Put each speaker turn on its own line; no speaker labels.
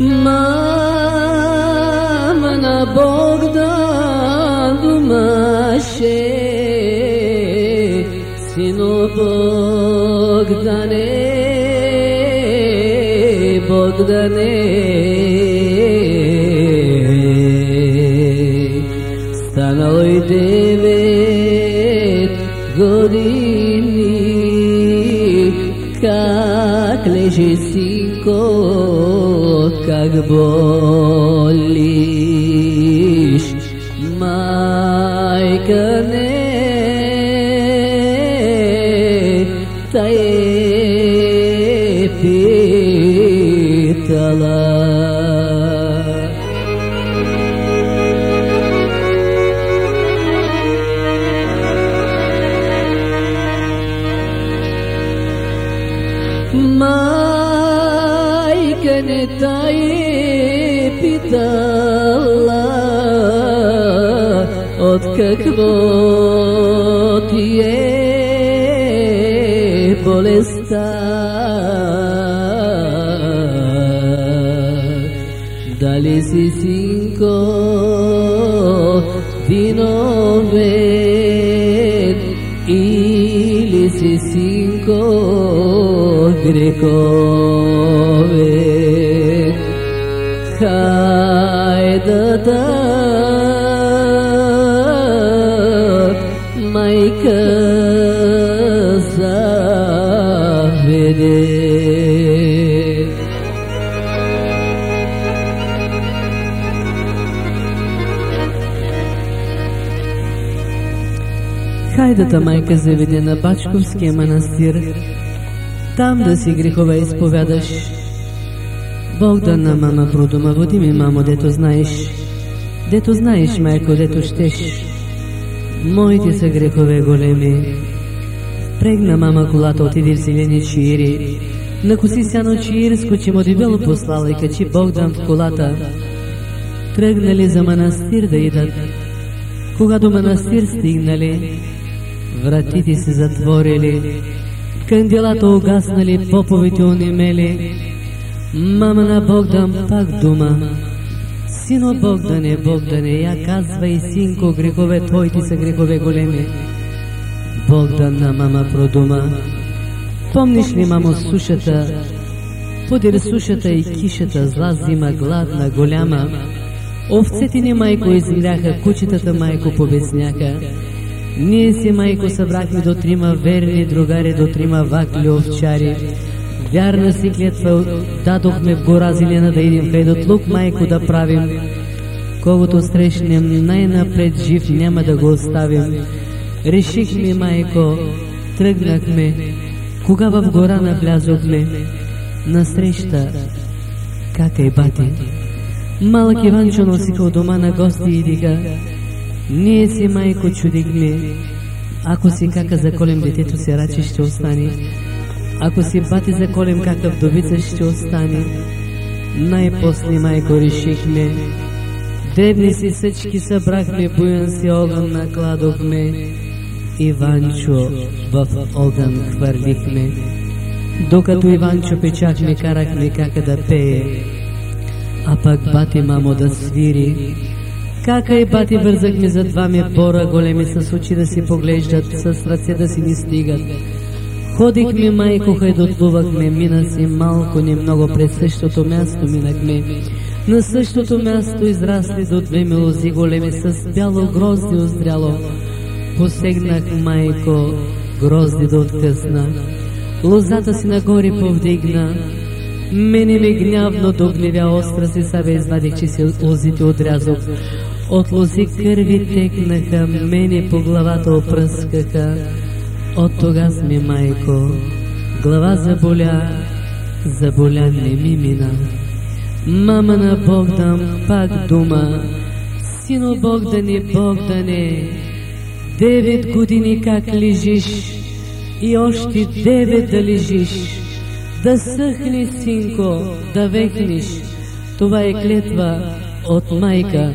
ما منا بغداد ماشه سینو بغدانه بغدانه ستانوی دیوید گرید как лежи синко, как болиш, майка не, та е питала. Майка не та е питала от какво ти е болестта. Дали си Хайде да майка заведе. Хайдата майка заведе на Бачковския манастир, там да си грехове изповядаш. Бог да на мама продума, води ми, мамо, дето знаеш. Дето знаеш, майко, дето щеш. Моите са грехове големи. Прегна мама колата, отиди в зелени чири. Накоси сяно чиирско, че му дебело послала и качи Богдан в колата. Тръгнали за манастир да идат. Когато манастир стигнали, вратите се затворили, канделата угаснали, поповите онемели. Мама на Богдан пак дума. Сино Богдане, Богдане, я казвай, синко, грехове твоите са грехове големи. Богдан на мама продума. Помниш ли, мамо, сушата? Подир сушата и кишата, зла зима, гладна, голяма. Овцете ни, майко, измляха, кучетата, майко, побесняха. Ние си, майко, събрахме до трима верни другари, до трима вакли овчари. Вярна си клетва дадохме в гора зелена да идем в лук, майко, да правим. Когото срещнем най-напред жив, няма да го оставим. Решихме, майко, тръгнахме. Кога в гора навлязохме, насреща, как е бати. Малък Иванчо носиха от дома на гости и дига. Ние си, майко, чудихме. Ако си кака заколем детето си, раче ще остане. Ако си бати заколем какъв вдовица ще остане. Най-после, майко, решихме. Дребни си съчки събрахме, буян си огън накладохме. Иванчо в огън хвърлихме. Докато Иванчо печахме, карахме кака да пее. А пък бати мамо да свири. Кака и бати вързахме за дваме бора, големи с очи да си поглеждат, с ръце да си ни стигат. Ходихме, майко, хайдотлувахме, мина си малко, не много през същото място минахме. На същото място израсли до две мелози големи с бяло грозди озряло. Посегнах, майко, грозди да откъсна. Лозата си нагоре повдигна. Мене ми гнявно до гневя остра си сабе извадих, че си лозите отрязох. От лози кърви текнаха, мене по главата опръскаха. От тогас ми, майко, глава заболя, заболя не ми мина. Мама на Богдан пак дума, сино Богдане, Богдане, девет години как лежиш и още девет да лежиш, да съхнеш, синко, да вехнеш. Това е клетва от майка,